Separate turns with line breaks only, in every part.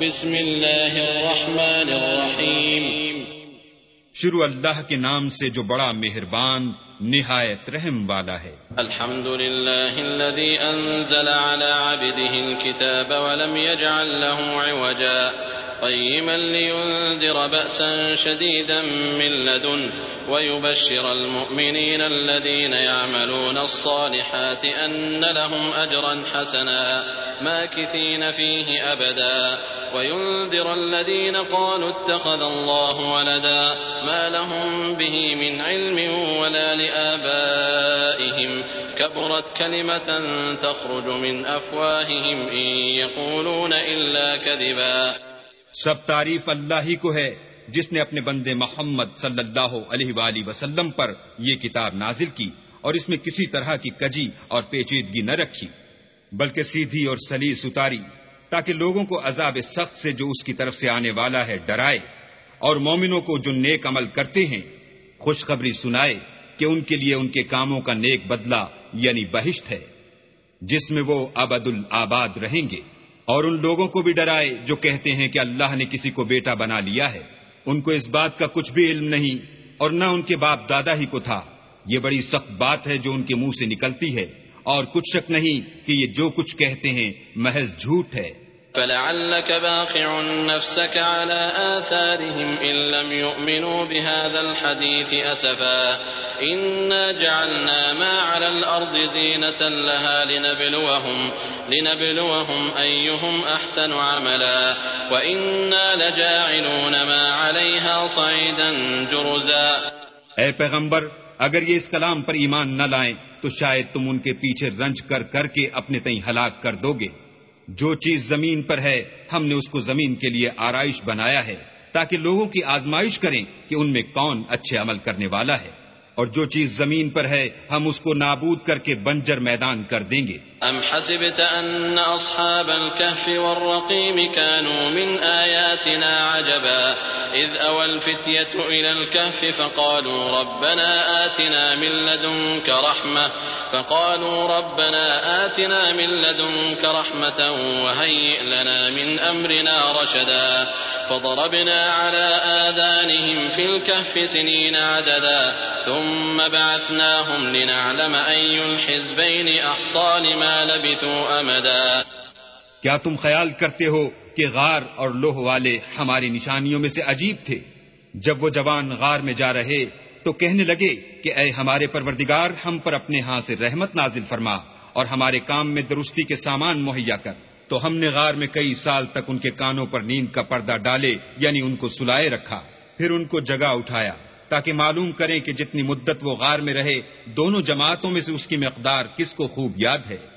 بسم اللہ الرحمن الرحیم۔
شروع اللہ کے نام سے جو بڑا مہربان نہایت رحم والا ہے۔
الحمد للہ الذي انزل على عبده الكتاب ولم يجعل له عوجا۔ قيما لينذر بأسا شديدا من لدن ويبشر المؤمنين الذين يعملون الصالحات أن لهم أجرا حسنا ماكثين فيه أبدا وينذر الذين قالوا اتخذ الله ولدا ما لهم به من علم ولا لآبائهم كبرت كلمة تخرج من أفواههم إن يقولون إلا كذبا
سب تعریف اللہ ہی کو ہے، جس نے اپنے بندے محمد صلی اللہ علیہ وآلہ وسلم پر یہ کتاب نازل کی اور اس میں کسی طرح کی کجی اور پیچیدگی نہ رکھی، بلکہ سیدھی اور سلیس اتاری تاکہ لوگوں کو عذاب سخت سے جو اس کی طرف سے آنے والا ہے ڈرائے اور مومنوں کو جو نیک عمل کرتے ہیں، خوشخبری سنائے کہ ان کے لیے ان کے کاموں کا نیک بدلہ یعنی بہشت ہے، جس میں وہ ابد الآباد رہیں گے۔ اور ان لوگوں کو بھی ڈرائے جو کہتے ہیں کہ اللہ نے کسی کو بیٹا بنا لیا ہے۔ ان کو اس بات کا کچھ بھی علم نہیں اور نہ ان کے باپ دادا ہی کو تھا۔ یہ بڑی سخت بات ہے جو ان کے منہ سے نکلتی ہے۔ اور کچھ شک نہیں کہ یہ جو کچھ کہتے ہیں محض جھوٹ ہے۔
فلعلك باخع نفسك على آثارهم إن لم يؤمنوا بهذا الحديث أسفا. إنا جعلنا ما على الأرض زينة لها لنبلوهم, لنبلوهم أيهم أحسن عملا. وإنا لجاعلون ما عليها صعيدا جرزا.
اے پیغمبر اگر یہ اس کلام پر ایمان نہ لائیں تو شاید تم ان کے پیچھے رنج کر کر کے اپنے تئیں ہلاک کر دو گے۔ جو چیز زمین پر ہے، ہم نے اس کو زمین کے لیے آرائش بنایا ہے، تاکہ لوگوں کی آزمائش کریں کہ ان میں کون اچھے عمل کرنے والا ہے۔ اور جو چیز زمین پر ہے، ہم اس کو نابود کر کے بنجر میدان کر دیں گے۔
ام حسبت ان اصحاب الكهف والرقيم كانوا من آياتنا عجبا اذ اول الفتية الى الكهف فقالوا ربنا آتنا من لدنك رحمة فقالوا ربنا آتنا من لدنك رحمة وهيئ لنا من امرنا رشدا فضربنا على آذانهم في الكهف سنين عددا ثم بعثناهم لنعلم أي الحزبين أحصى لما لبثوا
کیا تم خیال کرتے ہو کہ غار اور لوہ والے ہماری نشانیوں میں سے عجیب تھے؟ جب وہ جوان غار میں جا رہے تو کہنے لگے کہ اے ہمارے پروردگار، ہم پر اپنے ہاں سے رحمت نازل فرما اور ہمارے کام میں درستی کے سامان مہیا کر۔ تو ہم نے غار میں کئی سال تک ان کے کانوں پر نیند کا پردہ ڈالے یعنی ان کو سلائے رکھا۔ پھر ان کو جگہ اٹھایا تاکہ معلوم کریں کہ جتنی مدت وہ غار میں رہے، دونوں جماعتوں میں سے اس کی مقدار کس کو خوب یاد ہے۔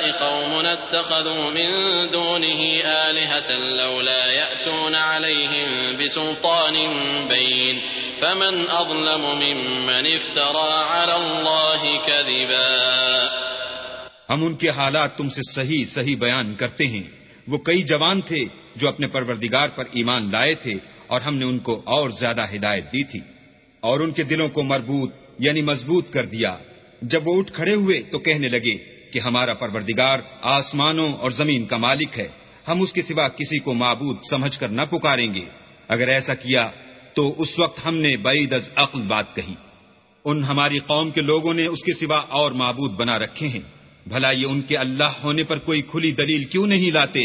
قوم اتخذوا من دونه آلهة لولا يأتون عليهم بسلطان بين فمن أظلم ممن افترى على الله كذبا
ہم ان کے حالات تم سے صحیح صحیح بیان کرتے ہیں۔ وہ کئی جوان تھے جو اپنے پروردگار پر ایمان لائے تھے اور ہم نے ان کو اور زیادہ ہدایت دی تھی۔ اور ان کے دلوں کو مربوط یعنی مضبوط کر دیا۔ جب وہ اٹھ کھڑے ہوئے تو کہنے لگے کہ ہمارا پروردگار آسمانوں اور زمین کا مالک ہے۔ ہم اس کے سوا کسی کو معبود سمجھ کر نہ پکاریں گے۔ اگر ایسا کیا تو اس وقت ہم نے بعید از عقل بات کہی۔ ان ہماری قوم کے لوگوں نے اس کے سوا اور معبود بنا رکھے ہیں۔ بھلا یہ ان کے اللہ ہونے پر کوئی کھلی دلیل کیوں نہیں لاتے؟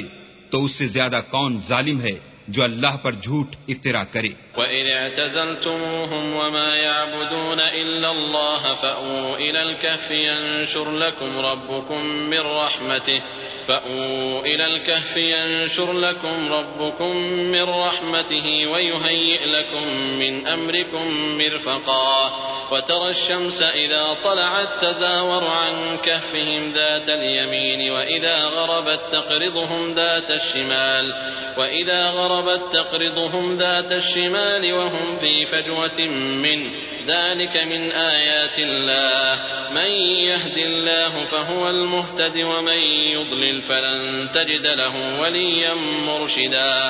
تو اس سے زیادہ کون ظالم ہے؟ جو اللہ پر جھوٹ افطرا کرے۔
وَإِذْ اعْتَزَلْتُمُوهُمْ وَمَا يَعْبُدُونَ إِلَّا اللَّهَ فَأْوُوا إِلَى الْكَهْفِ يَنشُرْ لَكُمْ رَبُّكُمْ مِنْ رَحْمَتِهِ فَأْوُوا إِلَى الْكَهْفِ يَنشُرْ لَكُمْ رَبُّكُمْ مِنْ رَحْمَتِهِ وَيُهَيِّئْ لَكُمْ مِنْ أَمْرِكُمْ مِرْفَقًا وترى الشمس إذا طلعت تزاور عن كهفهم ذات اليمين وإذا غربت تقرضهم ذات الشمال وإذا غربت تقرضهم ذات الشمال وهم في فجوة منه ذلك من آيات الله من يهد الله فهو المهتد ومن يضلل فلن تجد له وليا مرشدا۔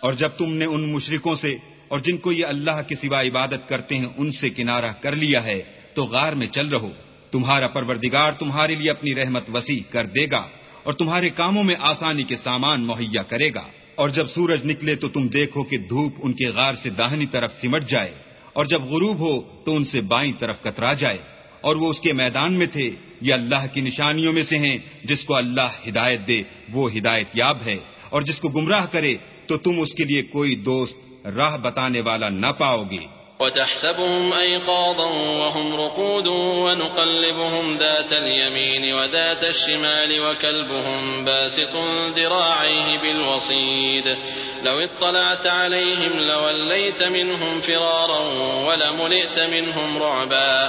اور جب تم نے ان مشرکوں سے اور جن کو یہ اللہ کے سوا عبادت کرتے ہیں ان سے کنارہ کر لیا ہے، تو غار میں چل رہو۔ تمہارا پروردگار تمہارے لیے اپنی رحمت وسیع کر دے گا اور تمہارے کاموں میں آسانی کے سامان مہیا کرے گا۔ اور جب سورج نکلے تو تم دیکھو کہ دھوپ ان کے غار سے داہنی طرف سمٹ جائے اور جب غروب ہو تو ان سے بائیں طرف کترا جائے۔ اور وہ اس کے میدان میں تھے، یہ اللہ کی نشانیوں میں سے ہیں، جس کو اللہ ہدایت دے، وہ ہدایت یاب ہے۔ اور جس کو گمراہ کرے، تو تم اس کے لیے کوئی دوست راہ بتانے والا نہ پاؤ گے۔
وتحسبهم أيقاظا وهم رقود ونقلبهم ذات اليمين وذات الشمال وكلبهم باسط ذراعيه بالوصيد لو اطلعت عليهم لوليت منهم فرارا ولملئت منهم رعبا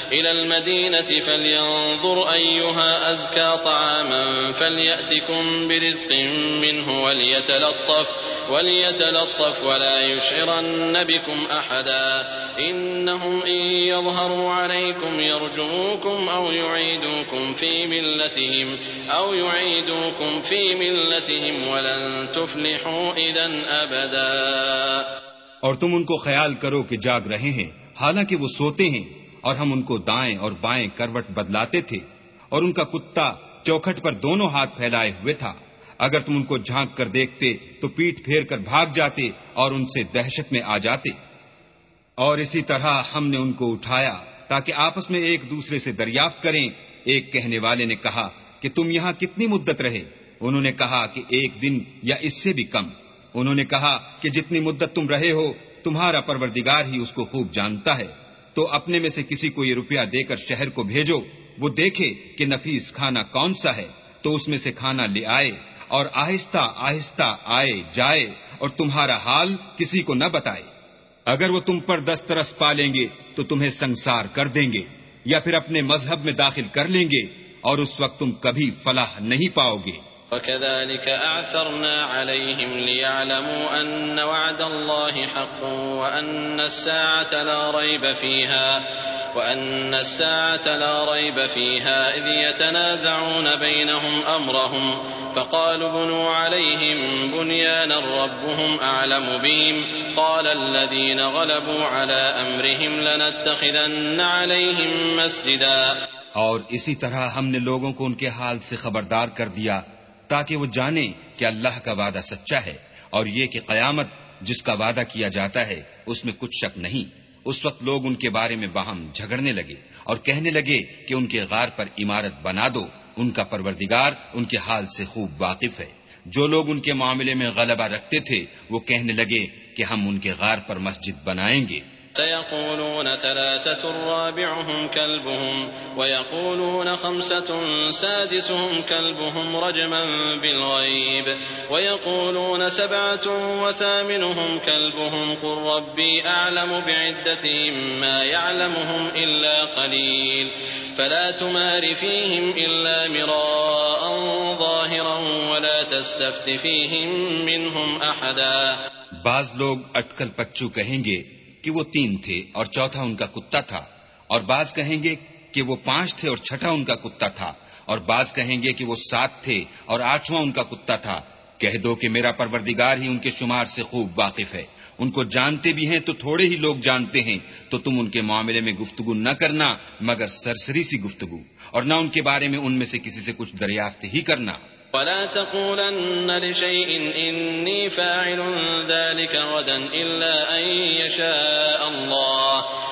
إلى المدينة فلينظر أيها أزكى طعاما فليأتكم برزق منه وليتلطف وليتلطف ولا يشعرن بكم أحدا إنهم إن يظهروا عليكم يرجوكم أو يعيدوكم في ملتهم أو يعيدوكم في ملتهم ولن تفلحوا إذا أبدا
اور تم ان کو خیال کرو کہ جاگ رہے ہیں، حالانکہ وہ سوتے ہیں۔ اور ہم ان کو دائیں اور بائیں کروٹ بدلاتے تھے اور ان کا کتا چوکھٹ پر دونوں ہاتھ پھیلائے ہوئے تھا۔ اگر تم ان کو جھانک کر دیکھتے تو پیٹ پھیر کر بھاگ جاتے اور ان سے دہشت میں آ جاتے۔ اور اسی طرح ہم نے ان کو اٹھایا تاکہ آپس میں ایک دوسرے سے دریافت کریں۔ ایک کہنے والے نے کہا کہ تم یہاں کتنی مدت رہے؟ انہوں نے کہا کہ ایک دن یا اس سے بھی کم۔ انہوں نے کہا کہ جتنی مدت تم رہے ہو، تمہارا پروردگار ہی اس کو خوب جانتا ہے۔ تو اپنے میں سے کسی کو یہ روپیہ دے کر شہر کو بھیجو۔ وہ دیکھے کہ نفیس کھانا کون سا ہے، تو اس میں سے کھانا لے آئے اور آہستہ آہستہ آئے، جائے اور تمہارا حال کسی کو نہ بتائے۔ اگر وہ تم پر دسترس پا لیں گے تو تمہیں سنسار کر دیں گے یا پھر اپنے مذہب میں داخل کر لیں گے اور اس وقت تم کبھی فلاح نہیں پاؤ گے۔
وكذلك أعثرنا عليهم ليعلموا أن وعد الله حق وأن الساعة لا ريب فيها وأن الساعة لا ريب فيها إذ يتنازعون بينهم أمرهم فقالوا بنوا عليهم بنيانا ربهم أعلم بهم قال الذين غلبوا على
اور اسی طرح ہم نے لوگوں کو ان کے حال سے خبردار کر دیا تاکہ وہ جانے کہ اللہ کا وعدہ سچا ہے اور یہ کہ قیامت جس کا وعدہ کیا جاتا ہے، اس میں کچھ شک نہیں۔ اس وقت لوگ ان کے بارے میں باہم جھگڑنے لگے اور کہنے لگے کہ ان کے غار پر عمارت بنا دو۔ ان کا پروردگار ان کے حال سے خوب واقف ہے۔ جو لوگ ان کے معاملے میں غلبہ رکھتے تھے، وہ کہنے لگے کہ ہم ان کے غار پر مسجد بنائیں گے۔
سيقولون ثلاثة رابعهم كلبهم ويقولون خمسة سادسهم كلبهم رجما بالغيب ويقولون سبعة وثامنهم كلبهم قل ربي أعلم بعدتهم ما يعلمهم إلا قليل فلا تمار فيهم إلا مراء ظاهرا ولا تستفت فيهم منهم أحدا
بعض لوگ اٹکل پچو کہیں گے کہ وہ تین تھے اور چوتھا ان کا کتا تھا۔ اور بعض کہیں گے کہ وہ پانچ تھے اور چھٹا ان کا کتا تھا۔ اور بعض کہیں گے کہ وہ سات تھے اور آٹھواں ان کا کتا تھا۔ کہہ دو کہ میرا پروردگار ہی ان کے شمار سے خوب واقف ہے۔ ان کو جانتے بھی ہیں تو تھوڑے ہی لوگ جانتے ہیں۔ تو تم ان کے معاملے میں گفتگو نہ کرنا، مگر سرسری سی گفتگو۔ اور نہ ان کے بارے میں ان میں سے کسی سے کچھ دریافت ہی کرنا۔
ولا تقولن لشيء إني فاعل ذلك غدا إلا أن يشاء الله.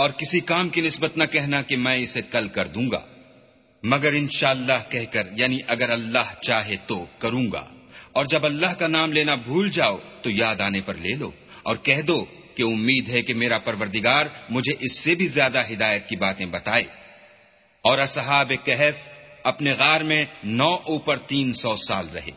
اور کسی کام کی نسبت نہ کہنا کہ میں اسے کل کر دوں گا۔ مگر انشاءاللہ کہہ کر یعنی اگر اللہ چاہے تو کروں گا۔ اور جب اللہ کا نام لینا بھول جاؤ تو یاد آنے پر لے لو اور کہہ دو کہ امید ہے کہ میرا پروردگار مجھے اس سے بھی زیادہ ہدایت کی باتیں بتائے۔ اور اصحاب کہف اپنے غار میں نو اوپر تین سو سال رہے۔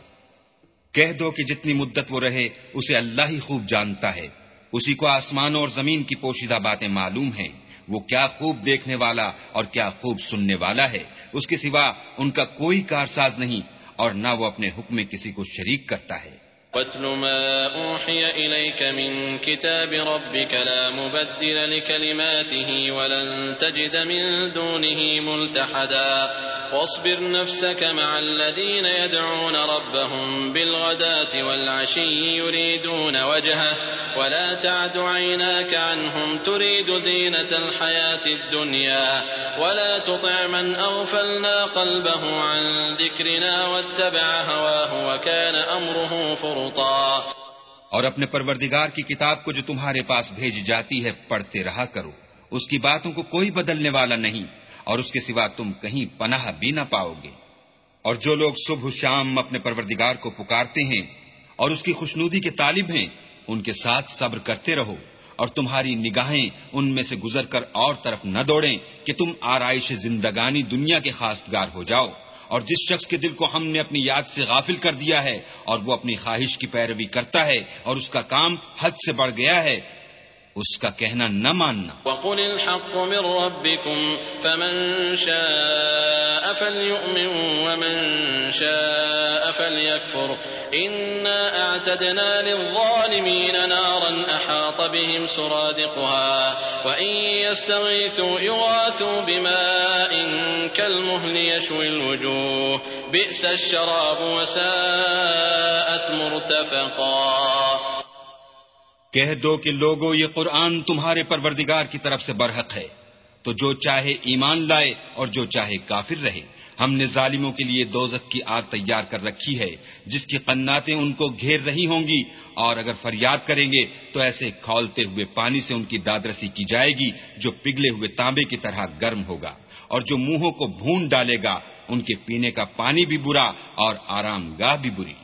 کہہ دو کہ جتنی مدت وہ رہے، اسے اللہ ہی خوب جانتا ہے۔ اسی کو آسمانوں اور زمین کی پوشیدہ باتیں معلوم ہیں۔ وہ کیا خوب دیکھنے والا اور کیا خوب سننے والا ہے۔ اس کے سوا ان کا کوئی کارساز نہیں اور نہ وہ اپنے حکم میں کسی کو شریک کرتا ہے۔
واتل ما أوحي إليك من كتاب ربك لا مبدل لكلماته ولن تجد من دونه ملتحدا واصبر نفسك مع الذين يدعون ربهم بالغداة والعشي يريدون وجهه ولا تعد عيناك عنهم تريد زينة الحياة الدنيا ولا تطع من أغفلنا قلبه عن ذكرنا واتبع هواه وكان أمره فرطا.
اور اپنے پروردگار کی کتاب کو جو تمہارے پاس بھیج جاتی ہے، پڑھتے رہا کرو۔ اس کی باتوں کو کوئی بدلنے والا نہیں۔ اور اس کے سوا تم کہیں پناہ بھی نہ پاؤ گے اور جو لوگ صبح شام اپنے پروردگار کو پکارتے ہیں اور اس کی خوشنودی کے طالب ہیں، ان کے ساتھ صبر کرتے رہو اور تمہاری نگاہیں ان میں سے گزر کر اور طرف نہ دوڑیں کہ تم آرائش زندگانی دنیا کے خاصگار ہو جاؤ۔ اور جس شخص کے دل کو ہم نے اپنی یاد سے غافل کر دیا ہے اور وہ اپنی خواہش کی پیروی کرتا ہے اور اس کا کام حد سے بڑھ گیا ہے اس کا کہنا نہ ماننا۔
وقل الحق من ربكم فمن شاء فليؤمن ومن شاء فليكفر إنا أعتدنا للظالمين نارا أحاط بهم سرادقها وإن يستغيثوا يغاثوا بماء كالمهل يشوي الوجوه بئس الشراب وساءت مرتفقا
کہہ دو کہ لوگو، یہ قرآن تمہارے پروردگار کی طرف سے برحق ہے۔ تو جو چاہے ایمان لائے اور جو چاہے کافر رہے۔ ہم نے ظالموں کے لیے دوزک کی آگ تیار کر رکھی ہے، جس کی قناتیں ان کو گھیر رہی ہوں گی۔ اور اگر فریاد کریں گے، تو ایسے کھولتے ہوئے پانی سے ان کی دادرسی کی جائے گی، جو پگھلے ہوئے تانبے کی طرح گرم ہوگا۔ اور جو منہوں کو بھون ڈالے گا، ان کے پینے کا پانی بھی برا اور آرام گاہ بھی بری۔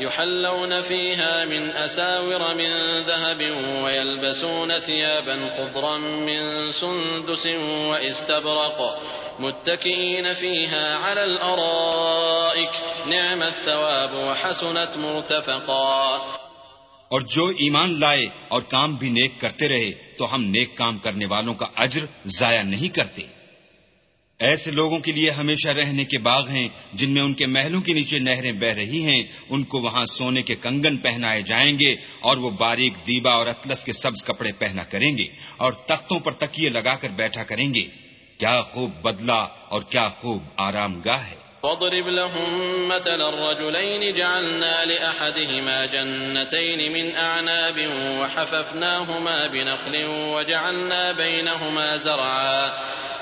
يحلون فيها من أساور من ذهب ويلبسون ثيابا خضرا من سندس واستبرق متكئين فيها على الأرائك نعم الثواب وحسنت مرتفقا
اور جو ایمان لائے اور کام بھی نیک کرتے رہے تو ہم نیک کام کرنے والوں کا اجر ضائع نہیں کرتے۔ ایسے لوگوں کے لیے ہمیشہ رہنے کے باغ ہیں جن میں ان کے محلوں کے نیچے نہریں بہ رہی ہیں۔ ان کو وہاں سونے کے کنگن پہنائے جائیں گے اور وہ باریک دیبا اور اطلس کے سبز کپڑے پہنا کریں گے اور تختوں پر تکیے لگا کر بیٹھا کریں گے۔ کیا خوب بدلا اور کیا خوب آرام گاہ ہے۔
واضرب لهم مثل الرجلين جعلنا لأحدهما جنتين من أعناب وحففناهما بنخل وجعلنا بينهما زرعا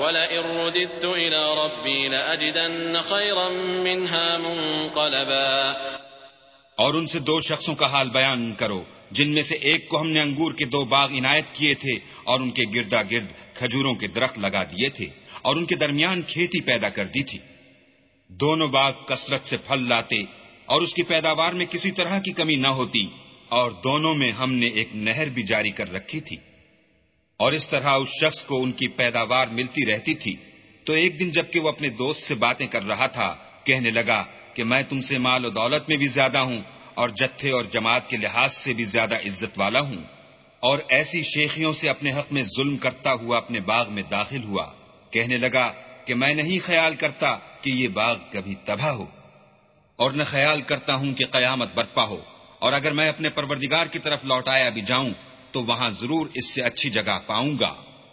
ولئن رددت إلى ربي لأجدن خيرا منها منقلبا.
اور ان سے دو شخصوں کا حال بیان کرو، جن میں سے ایک کو ہم نے انگور کے دو باغ عنایت کیے تھے اور ان کے گردا گرد کھجوروں کے درخت لگا دیے تھے اور ان کے درمیان کھیتی پیدا کر دی تھی۔ دونوں باغ کثرت سے پھل لاتے اور اس کی پیداوار میں کسی طرح کی کمی نہ ہوتی اور دونوں میں ہم نے ایک نہر بھی جاری کر رکھی تھی۔ اور اس طرح اس شخص کو ان کی پیداوار ملتی رہتی تھی۔ تو ایک دن جبکہ وہ اپنے دوست سے باتیں کر رہا تھا، کہنے لگا کہ میں تم سے مال و دولت میں بھی زیادہ ہوں اور جتھے اور جماعت کے لحاظ سے بھی زیادہ عزت والا ہوں۔ اور ایسی شیخیوں سے اپنے حق میں ظلم کرتا ہوا اپنے باغ میں داخل ہوا۔ کہنے لگا کہ میں نہیں خیال کرتا کہ یہ باغ کبھی تباہ ہو اور نہ خیال کرتا ہوں کہ قیامت برپا ہو۔ اور اگر میں اپنے پروردگار کی طرف لوٹایا بھی جاؤں تو وہاں ضرور اس سے اچھی جگہ پاؤں گا۔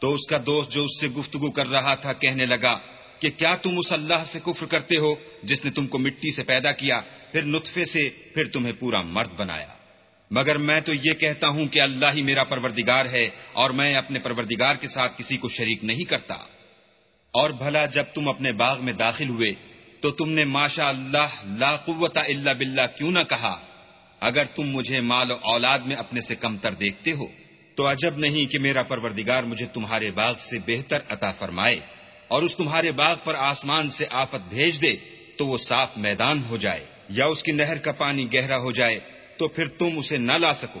تو اس کا دوست جو اس سے گفتگو کر رہا تھا کہنے لگا کہ کیا تم اس اللہ سے کفر کرتے ہو جس نے تم کو مٹی سے پیدا کیا، پھر نطفے سے پھر تمہیں پورا مرد بنایا۔ مگر میں تو یہ کہتا ہوں کہ اللہ ہی میرا پروردگار ہے اور میں اپنے پروردگار کے ساتھ کسی کو شریک نہیں کرتا۔ اور بھلا جب تم اپنے باغ میں داخل ہوئے تو تم نے ماشا اللہ لا قوت الا باللہ کیوں نہ کہا؟ اگر تم مجھے مال و اولاد میں اپنے سے کمتر دیکھتے ہو تو عجب نہیں کہ میرا پروردگار مجھے تمہارے باغ سے بہتر عطا فرمائے اور اس تمہارے باغ پر آسمان سے آفت بھیج دے تو وہ صاف میدان ہو جائے یا اس کی نہر کا پانی گہرا ہو جائے تو پھر تم اسے نہ لا سکو۔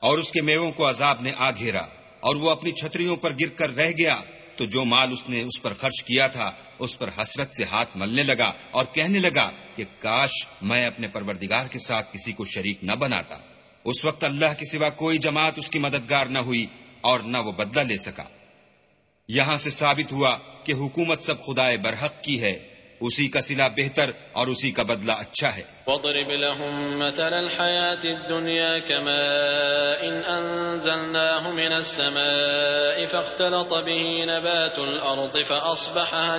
اور اس کے میووں کو عذاب نے آ گھیرا اور وہ اپنی چھتریوں پر گر کر رہ گیا تو جو مال اس نے اس پر خرچ کیا تھا، اس پر حسرت سے ہاتھ ملنے لگا اور کہنے لگا کہ کاش میں اپنے پروردگار کے ساتھ کسی کو شریک نہ بناتا۔ اس وقت اللہ کے سوا کوئی جماعت اس کی مددگار نہ ہوئی اور نہ وہ بدلہ لے سکا۔ یہاں سے ثابت ہوا کہ حکومت سب خدائے برحق کی ہے۔ اسی کا سلا بہتر اور اسی کا بدلہ اچھا ہے۔
وَضْرِبْ لهم مثل الْحَيَاةِ الدُّنْيَا كماء إن أنزلناه من السماء فاختلط به نبات الأرض فأصبح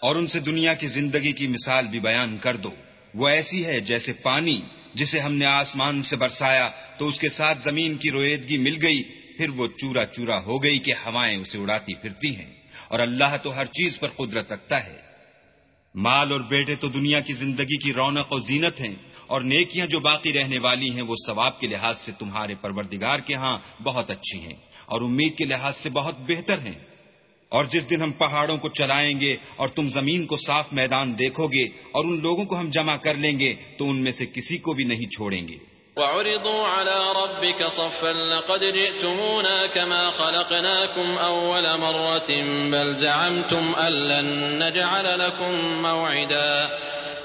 اور ان سے دنیا کی زندگی کی مثال بھی بیان کر دو۔ وہ ایسی ہے جیسے پانی، جسے ہم نے آسمان سے برسایا تو اس کے ساتھ زمین کی رویدگی مل گئی، پھر وہ چورا چورا ہو گئی کہ ہوائیں اسے اڑاتی پھرتی ہیں۔ اور اللہ تو ہر چیز پر قدرت رکھتا ہے۔ مال اور بیٹے تو دنیا کی زندگی کی رونق و زینت ہیں اور نیکیاں جو باقی رہنے والی ہیں وہ ثواب کے لحاظ سے تمہارے پروردگار کے ہاں بہت اچھی ہیں اور امید کے لحاظ سے بہت بہتر ہیں۔ اور جس دن ہم پہاڑوں کو چلائیں گے اور تم زمین کو صاف میدان دیکھو گے اور ان لوگوں کو ہم جمع کر لیں گے، تو ان میں سے کسی کو بھی نہیں چھوڑیں گے۔
وعرضوا على ربك صفا لقد جئتمونا كما خلقناكم أول مرة بل زعمتم أن لن نجعل لكم موعدا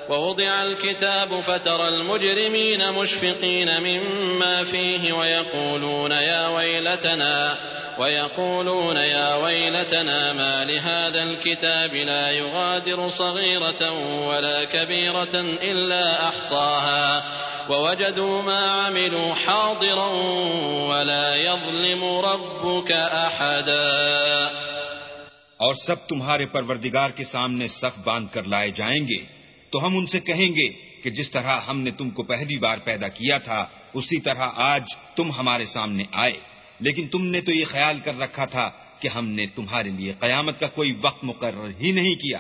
ووضع الكتاب فترى المجرمين مشفقين مما فيه ويقولون يا ويلتنا ويقولون يا ويلتنا ما لهذا الكتاب لا يغادر صغيرة ولا كبيرة إلا أحصاها ووجدوا ما عملوا حاضرا ولا يظلم ربك أحدا
اور سب تمہارے پروردگار کے سامنے صف باندھ کر لائے جائیں گے تو ہم ان سے کہیں گے کہ جس طرح ہم نے تم کو پہلی بار پیدا کیا تھا، اسی طرح آج تم ہمارے سامنے آئے۔ لیکن تم نے تو یہ خیال کر رکھا تھا کہ ہم نے تمہارے لیے قیامت کا کوئی وقت مقرر ہی نہیں کیا۔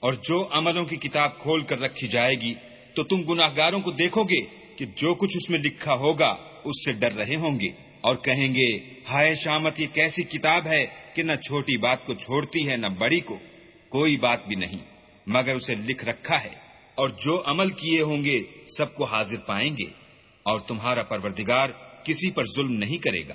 اور جو عملوں کی کتاب کھول کر رکھی جائے گی، تو تم گناہ گاروں کو دیکھو گے کہ جو کچھ اس میں لکھا ہوگا، اس سے ڈر رہے ہوں گے۔ اور کہیں گے، ہائے شامت، یہ کیسی کتاب ہے کہ نہ چھوٹی بات کو چھوڑتی ہے، نہ بڑی کو۔ کوئی بات بھی نہیں، مگر اسے لکھ رکھا ہے۔ اور جو عمل کیے ہوں گے، سب کو حاضر پائیں گے۔ اور تمہارا پروردگار کسی پر ظلم نہیں کرے گا۔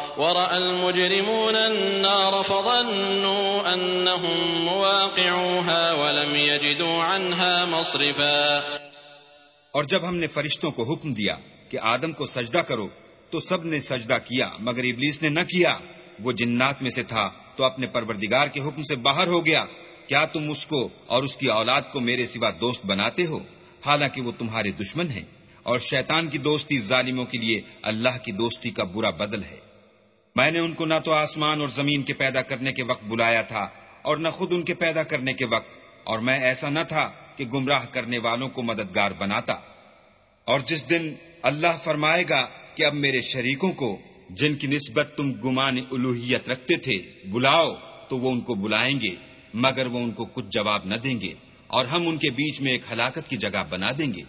ورأى المجرمون النار فظنوا أنهم مواقعوها ولم يجدوا عنها مصرفا.
اور جب ہم نے فرشتوں کو حکم دیا کہ آدم کو سجدہ کرو، تو سب نے سجدہ کیا، مگر ابلیس نے نہ کیا۔ وہ جنات میں سے تھا، تو اپنے پروردگار کے حکم سے باہر ہو گیا۔ کیا تم اس کو اور اس کی اولاد کو میرے سوا دوست بناتے ہو؟ حالانکہ وہ تمہارے دشمن ہیں۔ اور شیطان کی دوستی ظالموں کے لیے اللہ کی دوستی کا برا بدل ہے۔ میں نے ان کو نہ تو آسمان اور زمین کے پیدا کرنے کے وقت بلایا تھا اور نہ خود ان کے پیدا کرنے کے وقت، اور میں ایسا نہ تھا کہ گمراہ کرنے والوں کو مددگار بناتا۔ اور جس دن اللہ فرمائے گا کہ اب میرے شریکوں کو، جن کی نسبت تم گمان الوحیت رکھتے تھے، بلاؤ، تو وہ ان کو بلائیں گے، مگر وہ ان کو کچھ جواب نہ دیں گے، اور ہم ان کے بیچ میں ایک ہلاکت کی جگہ بنا دیں گے۔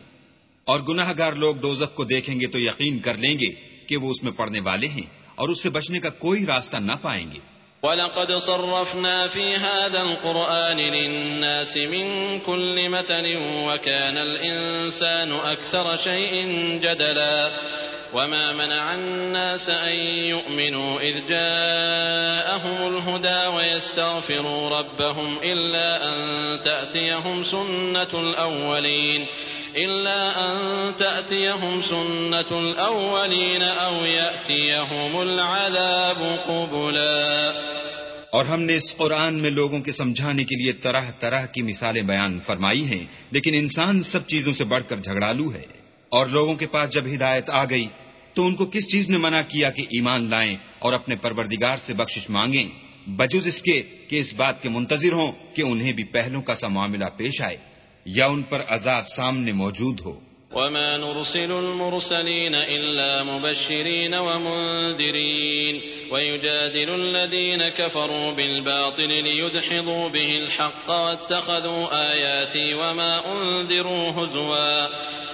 اور گناہ گار لوگ دوزخ کو دیکھیں گے تو یقین کر لیں گے کہ وہ اس میں پڑنے والے ہیں۔ اور اس سے بچنے کا کوئی راستہ نہ پائیں گے۔
وَلَقَدْ صَرَّفْنَا فِي هَذَا الْقُرْآنِ لِلنَّاسِ مِن كُلِّ مَثَلٍ وَكَانَ الْإِنسَانُ أَكْثَرَ شَيْءٍ جَدَلًا وما منع الناس أن يؤمنوا إذ جاءهم الهدى ويستغفروا ربهم إلا أن تأتيهم سنة الأولين إلا أن تأتيهم سنة الأولين أو يأتيهم العذاب قبلا.
اور ہم نے اس قرآن میں لوگوں کے سمجھانے کے لیے طرح طرح کی مثالیں بیان فرمائی ہیں، لیکن انسان سب چیزوں سے بڑھ کر جھگڑالو ہے۔ اور لوگوں کے پاس جب ہدایت آ گئی، تو ان کو کس چیز نے منع کیا کہ ایمان لائیں اور اپنے پروردگار سے بخشش مانگیں؟ بجز اس کے کہ اس بات کے منتظر ہوں کہ انہیں بھی پہلوں کا سا معاملہ پیش آئے۔ یا ان پر عذاب سامنے موجود ہو۔
وما نرسل المرسلين إلا مبشرين ومنذرين ويجادل الذين كفروا بالباطل ليدحضوا به الحق واتخذوا آياتي وما أنذروا هزواً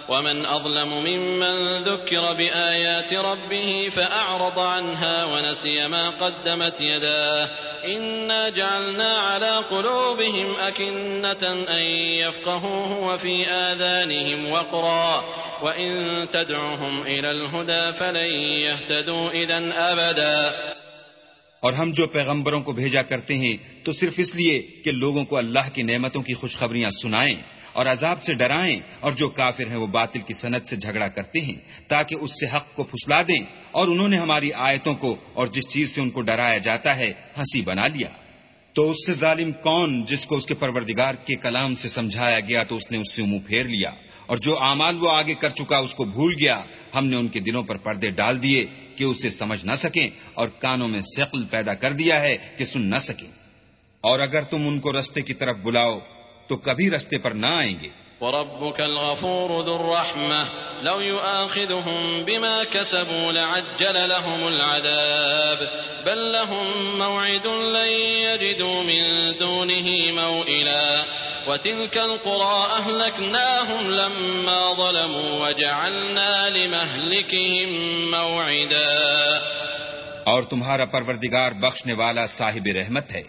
ومن أظلم ممن ذكر بآيات ربه فأعرض عنها ونسي ما قدمت يداه. إنا جعلنا على قلوبهم أكنة أن يفقهوه وفي آذانهم وقرا. وإن تدعهم إلى الهدى فلن يهتدوا إذا أبدا.
اور ہم جو پیغمبروں کو بھیجا کرتے ہیں تو صرف اس لیے کہ لوگوں کو اللہ کی نعمتوں کی خوشخبریاں سنائیں۔ اور عذاب سے ڈرائیں اور جو کافر ہیں وہ باطل کی صنعت سے جھگڑا کرتے ہیں تاکہ اس سے حق کو پھسلا دیں اور انہوں نے ہماری آیتوں کو اور جس چیز سے ان کو ڈرایا جاتا ہے ہنسی بنا لیا۔ تو اس سے ظالم کون جس کو اس کے پروردگار کے کلام سے سمجھایا گیا تو اس نے اس سے منہ پھیر لیا۔ اور جو اعمال وہ آگے کر چکا اس کو بھول گیا۔ ہم نے ان کے دلوں پر پردے ڈال دیے کہ اسے سمجھ نہ سکیں اور کانوں میں سقل پیدا کر دیا ہے کہ سن نہ سکیں۔ اور اگر تم ان کو رستے کی طرف بلاؤ تو کبھی رستے پر نہ آئیں گے۔
وربك الغفور ذو الرحمة لو يؤاخذهم بما كسبوا لعجل لهم العذاب. بل لهم موعد لن يجدوا من دونه موئلا. وتلك القرى أهلكناهم لما ظلموا وجعلنا لمهلكهم موعدا.
اور تمہارا پروردگار بخشنے والا صاحب رحمت ہے۔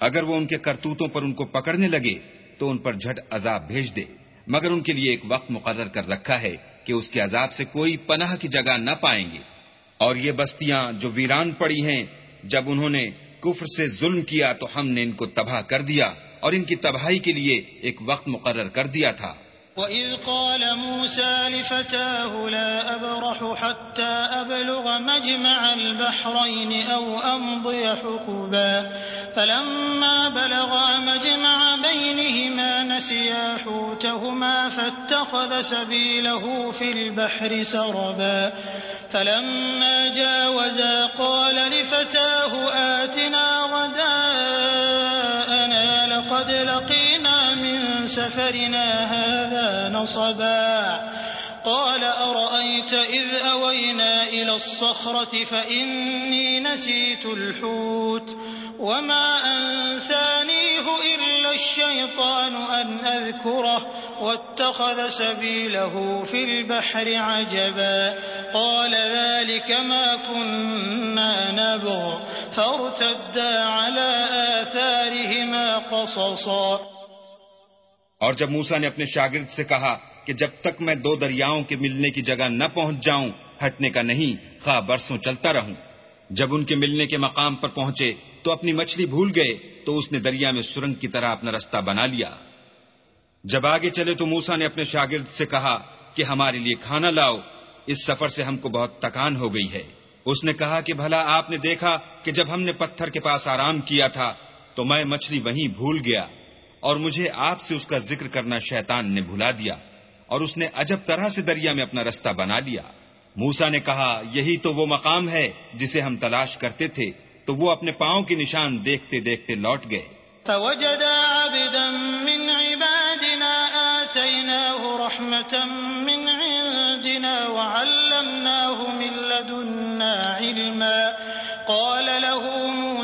اگر وہ ان کے کرتوتوں پر ان کو پکڑنے لگے تو ان پر جھٹ عذاب بھیج دے۔ مگر ان کے لیے ایک وقت مقرر کر رکھا ہے کہ اس کے عذاب سے کوئی پناہ کی جگہ نہ پائیں گے۔ اور یہ بستیاں جو ویران پڑی ہیں، جب انہوں نے کفر سے ظلم کیا تو ہم نے ان کو تباہ کر دیا اور ان کی تباہی کے لیے ایک وقت مقرر کر دیا تھا۔
وَإِذْ قَالَ مُوسَى لِفَتَاهُ لَا أَبْرَحُ حَتَّى أَبْلُغَ مَجْمَعَ الْبَحْرَيْنِ أَوْ أَمْضِيَ حُقُبًا فَلَمَّا بَلَغَا مَجْمَعَ نَسِيَا حُوتَهُمَا فَاتَّخَذَ سَبِيلَهُ فِي الْبَحْرِ سَرَبًا فَلَمَّا جَاوَزَا قَالَ لِفَتَاهُ آتِنَا غَدَاءَنَا لَقَدْ لَقِينَا مِن سَفَرِنَا هَٰذَا نَصَبًا قال أرأيت إذ أوينا إلى الصخرة فإني نسيت الحوت وما أنسانيه إلا الشيطان أن أذكره واتخذ سبيله في البحر عجبا قال ذلك ما كنا نبغ فارتدا على آثارهما قصصا
اور جب موسا نے اپنے شاگرد سے کہا کہ جب تک میں دو دریاؤں کے ملنے کی جگہ نہ پہنچ جاؤں، ہٹنے کا نہیں، خواہ برسوں چلتا رہوں۔ جب ان کے ملنے کے مقام پر پہنچے تو اپنی مچھلی بھول گئے تو اس نے دریا میں سرنگ کی طرح اپنا رستہ بنا لیا۔ جب آگے چلے تو موسا نے اپنے شاگرد سے کہا کہ ہمارے لیے کھانا لاؤ، اس سفر سے ہم کو بہت تکان ہو گئی ہے۔ اس نے کہا کہ بھلا آپ نے دیکھا کہ جب ہم نے پتھر کے پاس آرام کیا تھا تو میں مچھلی وہیں بھول گیا اور مجھے آپ سے اس کا ذکر کرنا شیطان نے بھلا دیا اور اس نے عجب طرح سے دریا میں اپنا رستہ بنا لیا۔ موسا نے کہا، یہی تو وہ مقام ہے جسے ہم تلاش کرتے تھے، تو وہ اپنے پاؤں کے نشان دیکھتے دیکھتے لوٹ گئے۔
فوجدا عبدا من عبادنا آتيناه رحمة من عندنا وعلمناه من لدنا علما۔ قال له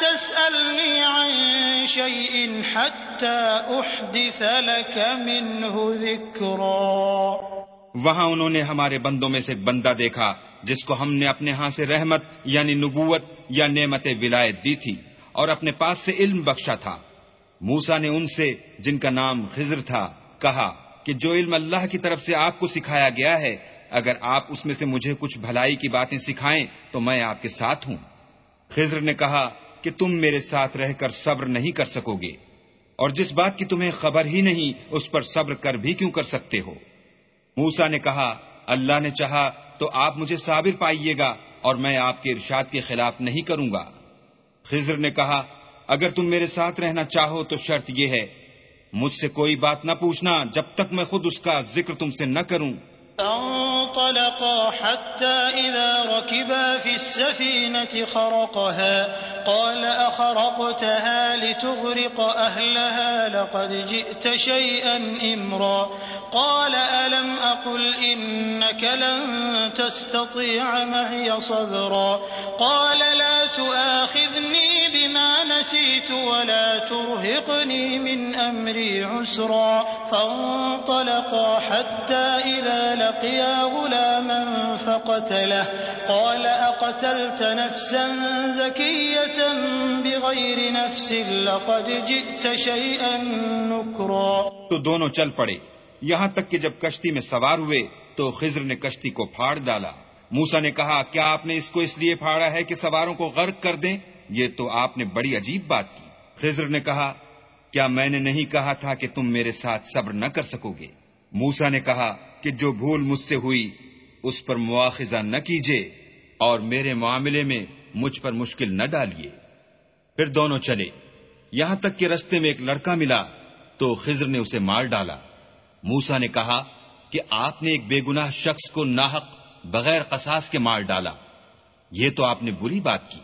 تسألني عن شيء حتى أحدث لك منه ذكرا.
وہاں انہوں نے ہمارے بندوں میں سے بندہ دیکھا جس کو ہم نے اپنے ہاں سے رحمت یعنی نبوت یا نعمت ولایت دی تھی اور اپنے پاس سے علم بخشا تھا۔ موسا نے ان سے، جن کا نام خزر تھا، کہا کہ جو علم اللہ کی طرف سے آپ کو سکھایا گیا ہے، اگر آپ اس میں سے مجھے کچھ بھلائی کی باتیں سکھائیں تو میں آپ کے ساتھ ہوں۔ خزر نے کہا کہ تم میرے ساتھ رہ کر صبر نہیں کر سکو گے۔ اور جس بات کی تمہیں خبر ہی نہیں، اس پر صبر کر بھی کیوں کر سکتے ہو؟ موسا نے کہا، اللہ نے چاہا تو آپ مجھے صابر پائیے گا اور میں آپ کے ارشاد کے خلاف نہیں کروں گا۔ خزر نے کہا، اگر تم میرے ساتھ رہنا چاہو تو شرط یہ ہے، مجھ سے کوئی بات نہ پوچھنا جب تک میں خود اس کا ذکر تم سے نہ کروں۔
فانطلقا حتى إذا ركبا في السفينة خرقها. قال أخرقتها لتغرق أهلها لقد جئت شيئا إمرا. قال ألم أقل إنك لن تستطيع معي صبرا. قال لا تؤاخذني بما نسيت ولا ترهقني من أمري عسرا. فانطلقا حتى إذا لقيا غلاما فقتله. قال أقتلت نفسا زكية بغير نفس لقد جئت شيئا نكرا.
تو دونوں چل پڑے. یہاں تک کہ جب کشتی میں سوار ہوئے تو خضر نے کشتی کو پھاڑ ڈالا. موسا نے کہا، کیا آپ نے اس کو اس لیے پھاڑا ہے کہ سواروں کو غرق کر دیں؟ یہ تو آپ نے بڑی عجیب بات کی۔ خضر نے کہا، کیا میں نے نہیں کہا تھا کہ تم میرے ساتھ صبر نہ کر سکو گے؟ موسا نے کہا کہ جو بھول مجھ سے ہوئی، اس پر مواخذہ نہ کیجیے اور میرے معاملے میں مجھ پر مشکل نہ ڈالیے۔ پھر دونوں چلے۔ یہاں تک کہ رستے میں ایک لڑکا ملا تو خضر نے اسے مار ڈالا۔ موسا نے کہا کہ آپ نے ایک بے گناہ شخص کو ناحق بغیر قصاص کے مار ڈالا۔ یہ تو آپ نے بری بات کی۔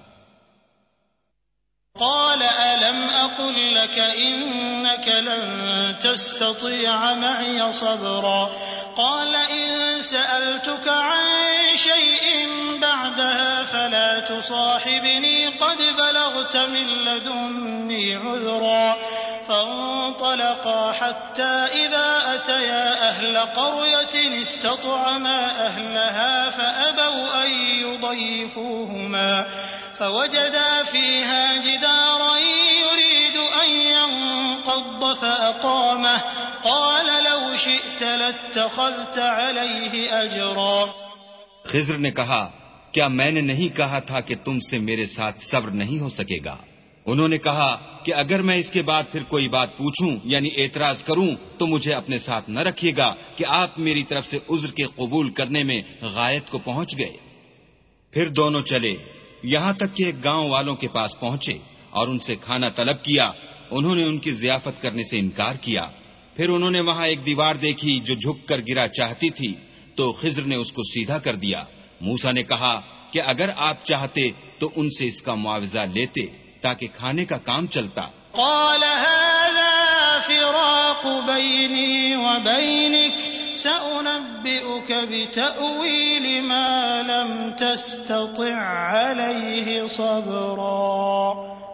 قال ألم أقل لك إنك لن تستطيع معي صبرا قال إن سألتك عن شيء بعدها فلا تصاحبني قد بلغت من لدني عذرا فانطلقا حتى إذا أتيا أهل قرية استطعما أهلها فأبوا أن يضيفوهما فوجدا فيها جدارا يريد أن ينقض فأقامه. قال لو شئت لاتخذت عليه أجرا.
خضر نے کہا، کیا میں نے نہیں کہا تھا کہ تم سے میرے ساتھ صبر نہیں ہو سکے گا؟ انہوں نے کہا کہ اگر میں اس کے بعد پھر کوئی بات پوچھوں یعنی اعتراض کروں، تو مجھے اپنے ساتھ نہ رکھیے گا کہ آپ میری طرف سے عذر کے قبول کرنے میں غائط کو پہنچ گئے۔ پھر دونوں چلے۔ یہاں تک کہ ایک گاؤں والوں کے پاس پہنچے اور ان سے کھانا طلب کیا، انہوں نے ان کی ضیافت کرنے سے انکار کیا۔ پھر انہوں نے وہاں ایک دیوار دیکھی جو جھک کر گرا چاہتی تھی، تو خضر نے اس کو سیدھا کر دیا۔ موسا نے کہا کہ اگر آپ چاہتے تو ان سے اس کا معاوضہ لیتے تاکہ کھانے کا کام چلتا۔
قال هذا فراق سأنبئك بتأويل ما لم تستطع عليه صبرا.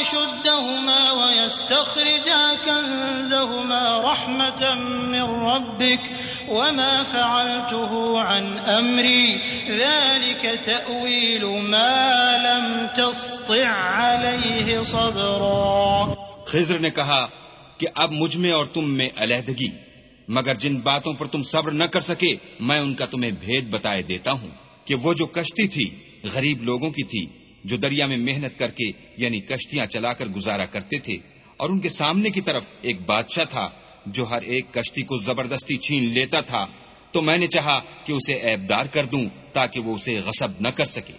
أشدهما ويستخرجا كنزهما رحمة من ربك وما فعلته عن أمري ذلك تأويل ما لم تسطع عليه صبرا
خضر نے کہا کہ اب مجھ میں اور تم میں علیحدگی، مگر جن باتوں پر تم صبر نہ کر سکے، میں ان کا تمہیں بھید بتائے دیتا ہوں کہ وہ جو کشتی تھی، غریب لوگوں کی تھی جو دریا میں محنت کر کے یعنی کشتیاں چلا کر گزارا کرتے تھے اور ان کے سامنے کی طرف ایک بادشاہ تھا جو ہر ایک کشتی کو زبردستی چھین لیتا تھا، تو میں نے چاہا کہ اسے ایبدار کر دوں تاکہ وہ اسے غصب نہ کر سکے۔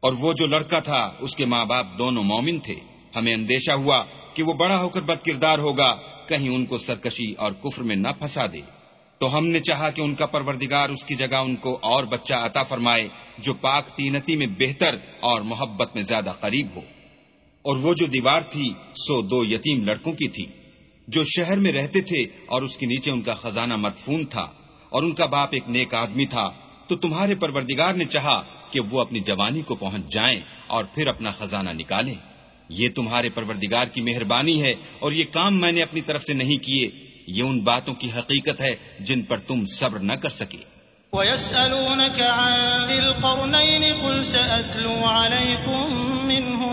اور وہ جو لڑکا تھا، اس کے ماں باپ دونوں مومن تھے۔ ہمیں اندیشہ ہوا کہ وہ بڑا ہو کر بد کردار ہوگا، کہیں ان کو سرکشی اور کفر میں نہ پھنسا دے۔ تو ہم نے چاہا کہ ان کا پروردگار اس کی جگہ ان کو اور بچہ عطا فرمائے جو پاک تینتی میں بہتر اور محبت میں زیادہ قریب ہو۔ اور وہ جو دیوار تھی، سو دو یتیم لڑکوں کی تھی۔ جو شہر میں رہتے تھے اور اس کے نیچے ان کا خزانہ مدفون تھا۔ اور ان کا باپ ایک نیک آدمی تھا۔ تو تمہارے پروردگار نے چاہا کہ وہ اپنی جوانی کو پہنچ جائیں اور پھر اپنا خزانہ نکالیں۔ یہ تمہارے پروردگار کی مہربانی ہے اور یہ کام میں نے اپنی طرف سے نہیں کیے۔ یہ ان باتوں کی حقیقت ہے جن پر تم صبر نہ کر سکے۔
وَيَسْأَلُونَكَ عن ذي القرنين قل سأتلو عليكم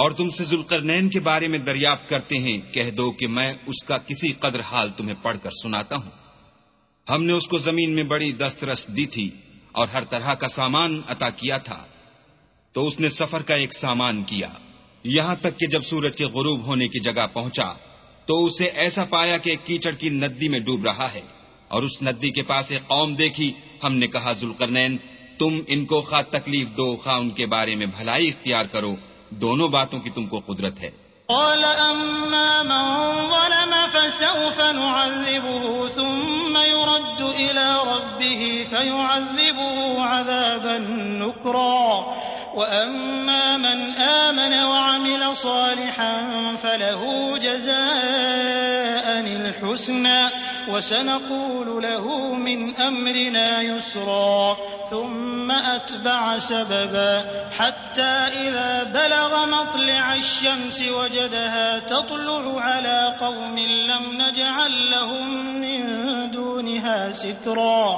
اور تم سے ذوالقرنین کے بارے میں دریافت کرتے ہیں، کہہ دو کہ میں اس کا کسی قدر حال تمہیں پڑھ کر سناتا ہوں۔ ہم نے اس کو زمین میں بڑی دسترس دی تھی اور ہر طرح کا سامان عطا کیا تھا۔ تو اس نے سفر کا ایک سامان کیا۔ یہاں تک کہ جب سورج کے غروب ہونے کی جگہ پہنچا، تو اسے ایسا پایا کہ ایک کیچڑ کی ندی میں ڈوب رہا ہے۔ اور اس ندی کے پاس ایک قوم دیکھی۔ ہم نے کہا، ذوالقرنین، تم ان کو خواہ تکلیف دو، خواہ ان کے بارے میں بھلائی اختیار کرو۔ دونوں باتوں کی تم کو قدرت ہے۔
قال أما من ظلم فسوف نعذبه ثم يرد إلى ربه فيعذبه عذابا نكرا۔ وأما من آمن وعمل صالحا فله جزاء الحسنى۔ وسنقول له من أمرنا يسرا۔ ثم أتبع سببا حتى إذا بلغ مطلع الشمس وجدها تطلع على قوم لم نجعل لهم من دونها سترا.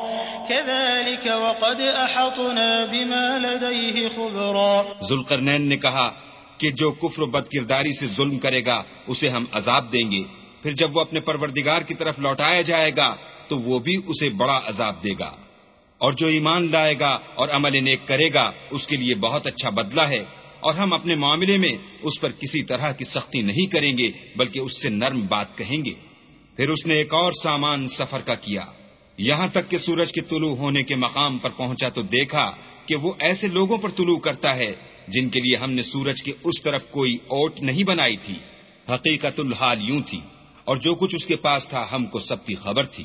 كذلك وقد أحطنا بما لديه خبرا.
ذوالقرنین نے کہا کہ جو کفر و بد کرداری سے ظلم کرے گا، اسے ہم عذاب دیں گے۔ پھر جب وہ اپنے پروردگار کی طرف لوٹایا جائے گا، تو وہ بھی اسے بڑا عذاب دے گا۔ اور جو ایمان لائے گا اور عمل نیک کرے گا، اس کے لیے بہت اچھا بدلہ ہے۔ اور ہم اپنے معاملے میں اس پر کسی طرح کی سختی نہیں کریں گے، بلکہ اس سے نرم بات کہیں گے۔ پھر اس نے ایک اور سامان سفر کا کیا۔ یہاں تک کہ سورج کے طلوع ہونے کے مقام پر پہنچا تو دیکھا کہ وہ ایسے لوگوں پر طلوع کرتا ہے جن کے لیے ہم نے سورج کی اس طرف کوئی اوٹ نہیں بنائی تھی۔ حقیقت الحال یوں تھی۔ اور جو کچھ اس کے پاس تھا، ہم کو سب کی خبر تھی۔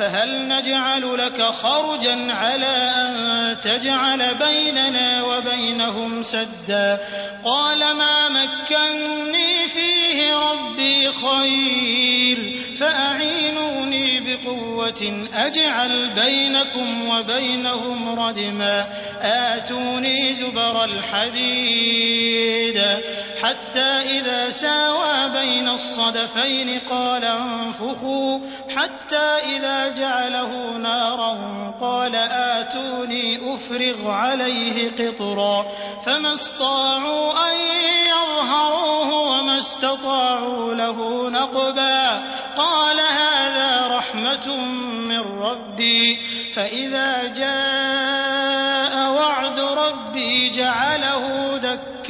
فهل نجعل لك خرجا على أن تجعل بيننا وبينهم سدا قال ما مكني فيه ربي خير فأعينوني بقوة أجعل بينكم وبينهم ردما. آتوني زبر الحديد. حتى إذا ساوى بين الصدفين قال انفخوا. حتى إذا جعله نارا قال آتوني أفرغ عليه قطرا. فما استطاعوا أن يظهروه وما استطاعوا له نقبا. قال هذا رحمة من ربي، فإذا جاء وعد ربي جعله دكاء،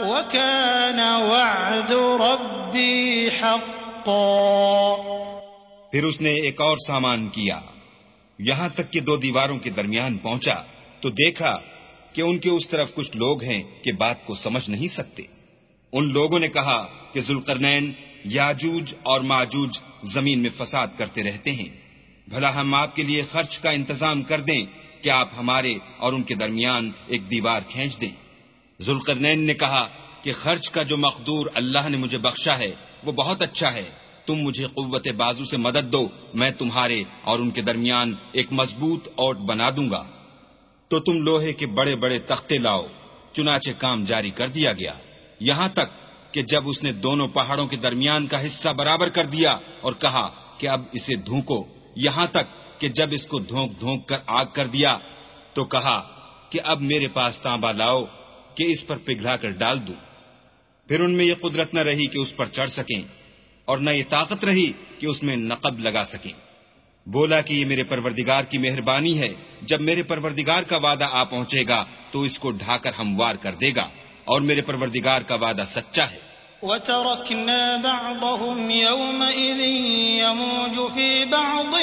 وكان وعد ربي حقا.
پھر اس نے ایک اور سامان کیا، یہاں تک کہ دو دیواروں کے درمیان پہنچا، تو دیکھا کہ ان کے اس طرف کچھ لوگ ہیں کہ بات کو سمجھ نہیں سکتے۔ ان لوگوں نے کہا کہ ذوالقرنین یاجوج اور ماجوج زمین میں فساد کرتے رہتے ہیں۔ بھلا ہم آپ کے لیے خرچ کا انتظام کر دیں کہ آپ ہمارے اور ان کے درمیان ایک دیوار کھینچ دیں۔ ذوالقرنین نے کہا کہ خرچ کا جو مقدور اللہ نے مجھے بخشا ہے، وہ بہت اچھا ہے۔ تم مجھے قوت بازو سے مدد دو، میں تمہارے اور ان کے درمیان ایک مضبوط اوٹ بنا دوں گا۔ تو تم لوہے کے بڑے بڑے تختے لاؤ، چنانچہ کام جاری کر دیا گیا۔ یہاں تک کہ جب اس نے دونوں پہاڑوں کے درمیان کا حصہ برابر کر دیا اور کہا کہ اب اسے دھونکو، یہاں تک کہ جب اس کو دھونک دھونک کر آگ کر دیا تو کہا کہ اب میرے پاس تانبا لاؤ کہ اس پر پگھلا کر ڈال دوں۔ پھر ان میں یہ قدرت نہ رہی کہ اس پر چڑھ سکیں اور نہ یہ طاقت رہی کہ اس میں نقب لگا سکیں۔ بولا کہ یہ میرے پروردگار کی مہربانی ہے، جب میرے پروردگار کا وعدہ آ پہنچے گا تو اس کو ڈھا کر ہموار کر دے گا۔ اور میرے پروردگار کا وعدہ سچا ہے۔
وتركنا بعضهم يومئذ يموج في بعض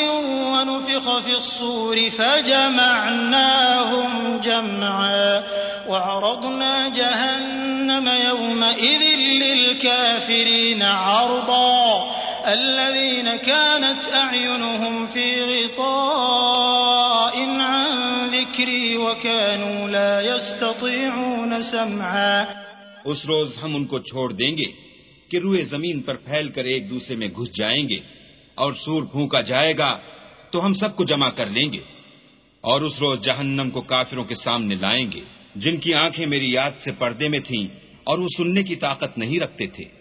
ونفخ في الصور فجمعناهم جمعا وعرضنا جهنم يومئذ للكافرين عرضا الذين كانت أعينهم في غطاء عن ذكري وكانوا لا يستطيعون سمعا.
اس روز ہم ان کو چھوڑ دیں گے کہ روئے زمین پر پھیل کر ایک دوسرے میں گھس جائیں گے اور سور پھونکا جائے گا تو ہم سب کو جمع کر لیں گے اور اس روز جہنم کو کافروں کے سامنے لائیں گے جن کی آنکھیں میری یاد سے پردے میں تھیں اور وہ سننے کی طاقت نہیں رکھتے تھے۔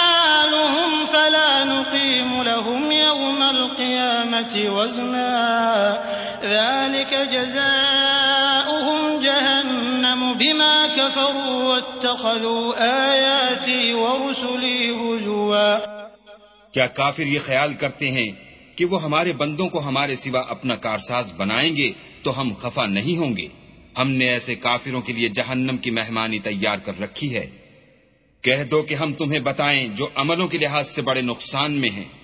لهم يوم القيامة وزنا. ذلك جزاؤهم جهنم بما كفروا واتخذوا آياتي ورسلي هزوا.
کیا کافر یہ خیال کرتے ہیں کہ وہ ہمارے بندوں کو ہمارے سوا اپنا کارساز بنائیں گے تو ہم خفا نہیں ہوں گے؟ ہم نے ایسے کافروں کے لیے جہنم کی مہمانی تیار کر رکھی ہے۔ کہہ دو کہ ہم تمہیں بتائیں جو عملوں کے لحاظ سے بڑے نقصان میں ہیں۔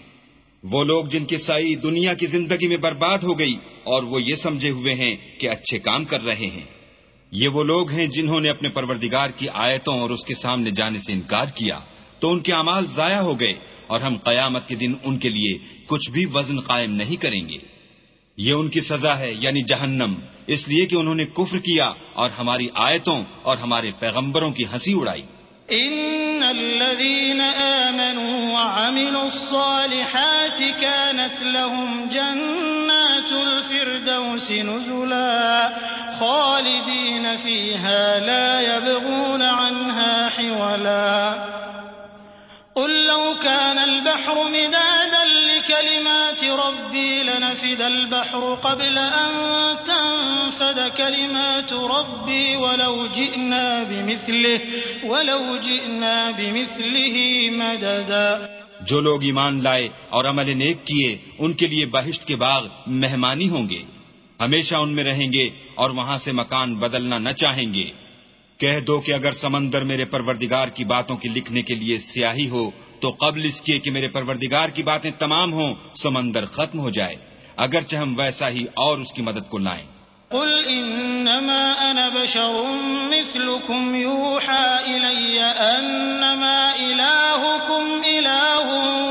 وہ لوگ جن کی سائی دنیا کی زندگی میں برباد ہو گئی اور وہ یہ سمجھے ہوئے ہیں کہ اچھے کام کر رہے ہیں۔ یہ وہ لوگ ہیں جنہوں نے اپنے پروردگار کی آیتوں اور اس کے سامنے جانے سے انکار کیا۔ تو ان کے امال ضائع ہو گئے اور ہم قیامت کے دن ان کے لیے کچھ بھی وزن قائم نہیں کریں گے۔ یہ ان کی سزا ہے یعنی جہنم۔ اس لیے کہ انہوں نے کفر کیا اور ہماری آیتوں اور ہمارے پیغمبروں کی ہنسی اڑائی۔
إن الذين آمنوا وعملوا الصالحات كانت لهم جنات الفردوس نزلا خالدين فيها لا يبغون عنها حولا قل لو كان البحر مدادا لكلمات ربي لنفد البحر قبل أن تنفد كلمات ربي ولو جئنا بمثله، ولو جئنا بمثله مددا۔
جو لوگ ایمان لائے اور عمل نیک کیے، ان کے لیے بہشت کے باغ مہمانی ہوں گے۔ ہمیشہ ان میں رہیں گے اور وہاں سے مکان بدلنا نہ چاہیں گے۔ کہہ دو کہ اگر سمندر میرے پروردگار کی باتوں کی لکھنے کے لیے سیاہی ہو، تو قبل اس کے کہ میرے پروردگار کی باتیں تمام ہوں، سمندر ختم ہو جائے۔ اگرچہ ہم ویسا ہی اور اس کی مدد کو لائیں۔
قل انما انا بشر مثلكم يوحى الي انما الهكم اله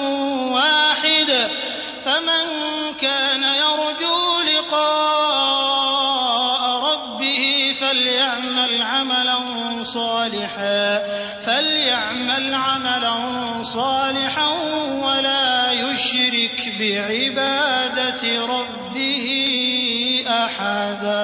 صالحا، فليعمل عملا صالحا ولا يشرك بعبادة ربه أحدا۔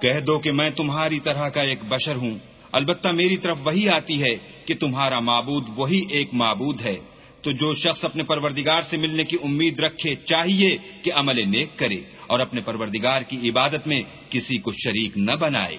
کہہ دو کہ میں تمہاری طرح کا ایک بشر ہوں۔ البتہ میری طرف وہی آتی ہے کہ تمہارا معبود وہی ایک معبود ہے۔ تو جو شخص اپنے پروردگار سے ملنے کی امید رکھے، چاہیے کہ عمل نیک کرے اور اپنے پروردگار کی عبادت میں کسی کو شریک نہ بنائے۔